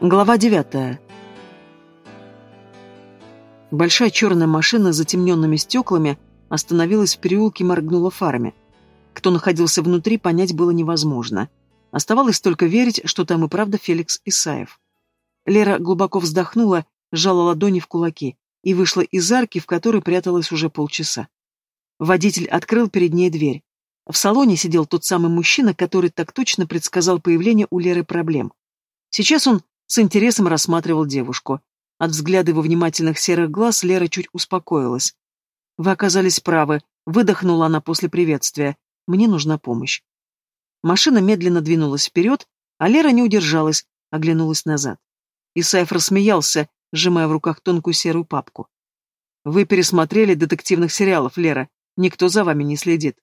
Глава девятая. Большая черная машина с затемненными стеклами остановилась в переулке и моргнула фарами. Кто находился внутри, понять было невозможно. Оставалось только верить, что там и правда Феликс Исаев. Лера глубоко вздохнула, сжала ладони в кулаки и вышла из арки, в которой пряталась уже полчаса. Водитель открыл перед ней дверь. В салоне сидел тот самый мужчина, который так точно предсказал появление у Леры проблем. Сейчас он с интересом рассматривал девушку. От взгляда его внимательных серых глаз Лера чуть успокоилась. «Вы оказались правы», — выдохнула она после приветствия. «Мне нужна помощь». Машина медленно двинулась вперед, а Лера не удержалась, оглянулась назад. Исаев рассмеялся, сжимая в руках тонкую серую папку. «Вы пересмотрели детективных сериалов, Лера. Никто за вами не следит».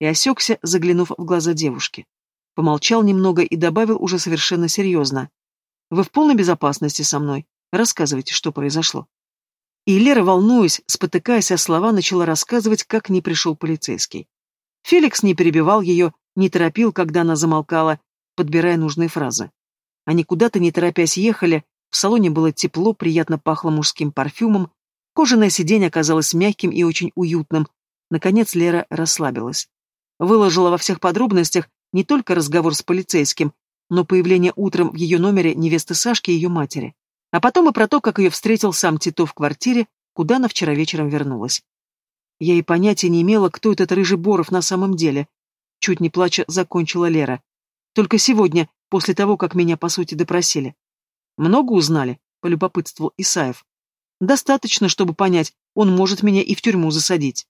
И осекся, заглянув в глаза девушки. Помолчал немного и добавил уже совершенно серьезно. Вы в полной безопасности со мной. Рассказывайте, что произошло. И Лера, волнуясь, спотыкаясь о слова, начала рассказывать, как не пришел полицейский. Феликс не перебивал ее, не торопил, когда она замолкала, подбирая нужные фразы. Они куда-то не торопясь ехали, в салоне было тепло, приятно пахло мужским парфюмом, кожаное сиденье оказалось мягким и очень уютным. Наконец Лера расслабилась. Выложила во всех подробностях не только разговор с полицейским, но появление утром в ее номере невесты Сашки и ее матери. А потом и про то, как ее встретил сам Тито в квартире, куда она вчера вечером вернулась. Я и понятия не имела, кто этот рыжий Боров на самом деле. Чуть не плача закончила Лера. Только сегодня, после того, как меня, по сути, допросили. Много узнали, полюбопытствовал Исаев. Достаточно, чтобы понять, он может меня и в тюрьму засадить.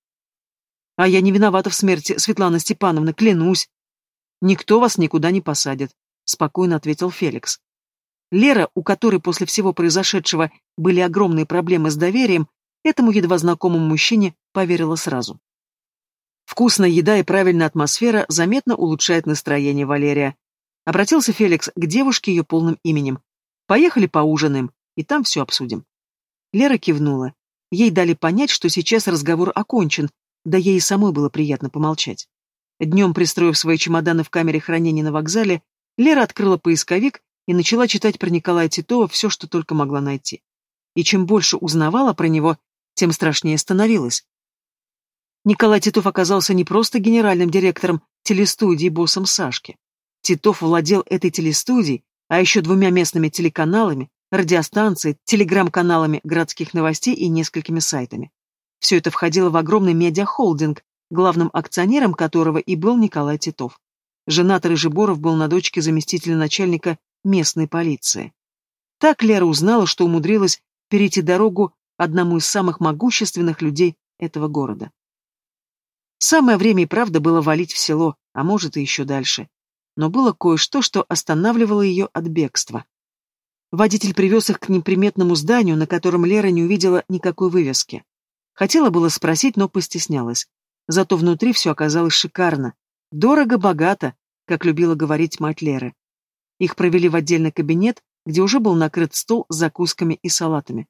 А я не виновата в смерти Светланы Степановны, клянусь. Никто вас никуда не посадит. — спокойно ответил Феликс. Лера, у которой после всего произошедшего были огромные проблемы с доверием, этому едва знакомому мужчине поверила сразу. Вкусная еда и правильная атмосфера заметно улучшает настроение Валерия. Обратился Феликс к девушке ее полным именем. «Поехали поужинаем, и там все обсудим». Лера кивнула. Ей дали понять, что сейчас разговор окончен, да ей и самой было приятно помолчать. Днем, пристроив свои чемоданы в камере хранения на вокзале, Лера открыла поисковик и начала читать про Николая Титова все, что только могла найти. И чем больше узнавала про него, тем страшнее становилась. Николай Титов оказался не просто генеральным директором телестудии боссом Сашки. Титов владел этой телестудией, а еще двумя местными телеканалами, радиостанцией, телеграм-каналами городских новостей и несколькими сайтами. Все это входило в огромный медиахолдинг, главным акционером которого и был Николай Титов. Женат Рыжеборов был на дочке заместителя начальника местной полиции. Так Лера узнала, что умудрилась перейти дорогу одному из самых могущественных людей этого города. Самое время и правда было валить в село, а может и еще дальше. Но было кое-что, что останавливало ее от бегства. Водитель привез их к неприметному зданию, на котором Лера не увидела никакой вывески. Хотела было спросить, но постеснялась. Зато внутри все оказалось шикарно. Дорого-богато, как любила говорить мать Леры. Их провели в отдельный кабинет, где уже был накрыт стол с закусками и салатами.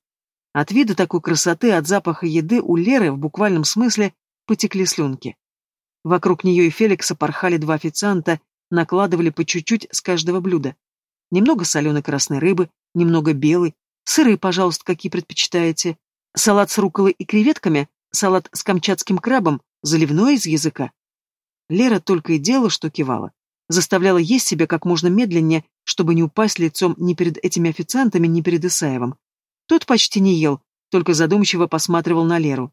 От вида такой красоты, от запаха еды у Леры в буквальном смысле потекли слюнки. Вокруг нее и Феликса порхали два официанта, накладывали по чуть-чуть с каждого блюда. Немного соленой красной рыбы, немного белой. Сыры, пожалуйста, какие предпочитаете. Салат с руколой и креветками, салат с камчатским крабом, заливной из языка. Лера только и делала, что кивала. Заставляла есть себя как можно медленнее, чтобы не упасть лицом ни перед этими официантами, ни перед Исаевым. Тот почти не ел, только задумчиво посматривал на Леру.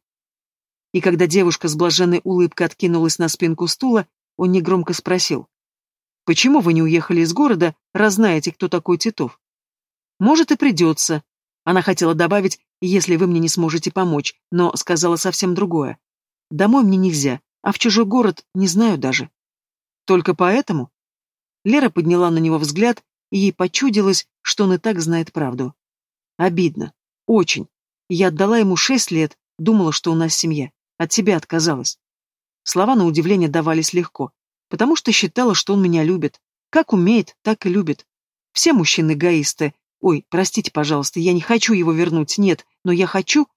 И когда девушка с блаженной улыбкой откинулась на спинку стула, он негромко спросил. «Почему вы не уехали из города, раз знаете, кто такой Титов?» «Может, и придется». Она хотела добавить, если вы мне не сможете помочь, но сказала совсем другое. «Домой мне нельзя, а в чужой город не знаю даже. Только поэтому? Лера подняла на него взгляд, и ей почудилось, что он и так знает правду. Обидно. Очень. Я отдала ему шесть лет, думала, что у нас семья. От тебя отказалась. Слова на удивление давались легко, потому что считала, что он меня любит. Как умеет, так и любит. Все мужчины эгоисты. Ой, простите, пожалуйста, я не хочу его вернуть, нет, но я хочу...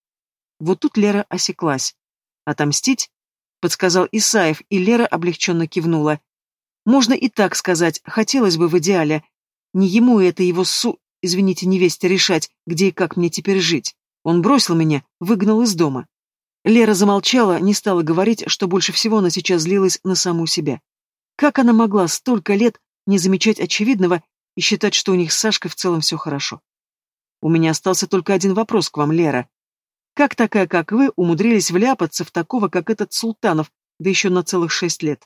Вот тут Лера осеклась. Отомстить? Подсказал Исаев, и Лера облегченно кивнула. Можно и так сказать, хотелось бы в идеале. Не ему это его су... извините, невесте решать, где и как мне теперь жить. Он бросил меня, выгнал из дома. Лера замолчала, не стала говорить, что больше всего она сейчас злилась на саму себя. Как она могла столько лет не замечать очевидного и считать, что у них с Сашкой в целом все хорошо? У меня остался только один вопрос к вам, Лера. Как такая, как вы, умудрились вляпаться в такого, как этот Султанов, да еще на целых шесть лет?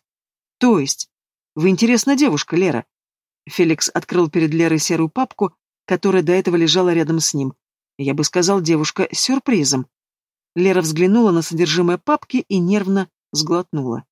То есть, вы интересная девушка, Лера. Феликс открыл перед Лерой серую папку, которая до этого лежала рядом с ним. Я бы сказал, девушка с сюрпризом. Лера взглянула на содержимое папки и нервно сглотнула.